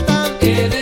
volta.